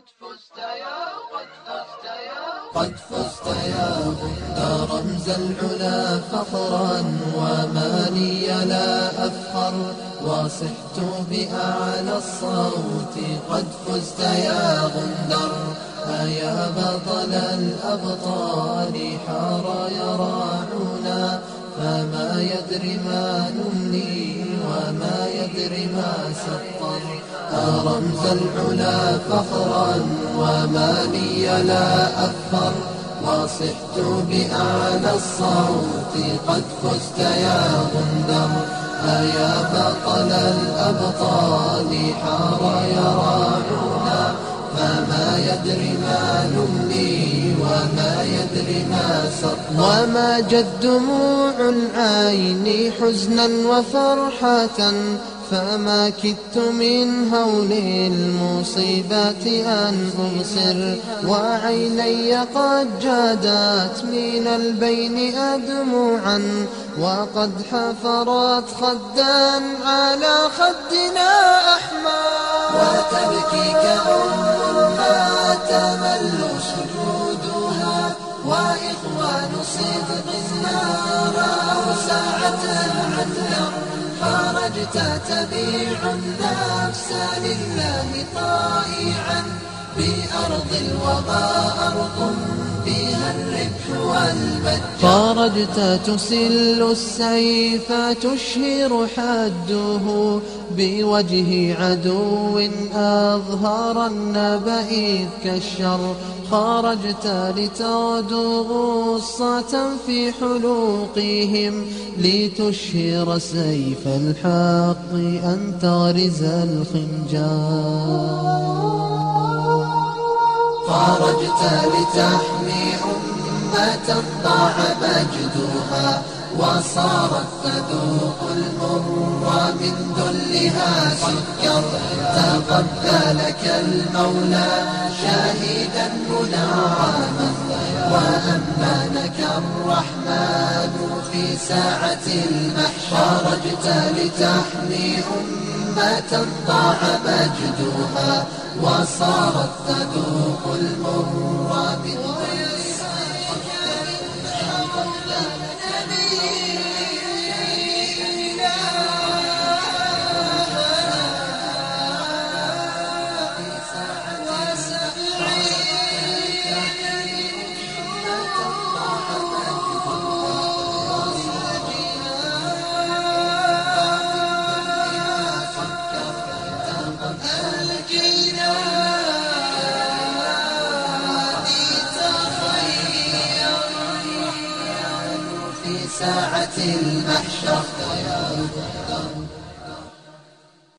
قد فزت يا قد فزت يا قد فزت يا غنى رمز العلا فخرا وما لي لا أفخر وصحت بأعلى الصوت قد فزت يا غندر أيا بطل الأبطال حار يراعنا فما يدري ما نملي وما يدري ما سطر أرمز العلا فخرا وما لي لا أفخر وصحت بأعلى الصوت قد فزت يا غندر. أيا بطل الأبطال حار يراعنا فما يدري ما نملي وما يدري ما سطر. وما جد دموع العين حزنا وفرحة فما كدت من هول المصيبات أن أبصر وعيني قد جادت من البين أدموعا وقد حفرت خدا على خدنا أحمر. وتبكي كأم ما تمل سجودها وإخوان صدق خرجت تبيع النفس لله طائعا بأرض الوباء أرض خرجت تسل السيف تشهر حده بوجه عدو. أظهر النبئ كالشر خرجت لتغدو غصة في حلوقهم. لتشهر سيف الحق أن تغرز الخنجر. خرجت لتحمي أمة ضاع مجدها وصارت تذوق المر من ذلها سكر تقبلك المولى شاهدا منعما وأمنك الرحمن في ساعة المحشر. خرجت لتحمي أمة ضاع مجدها وصارت تذوق المر من Allah'tan في ساعة المحشر.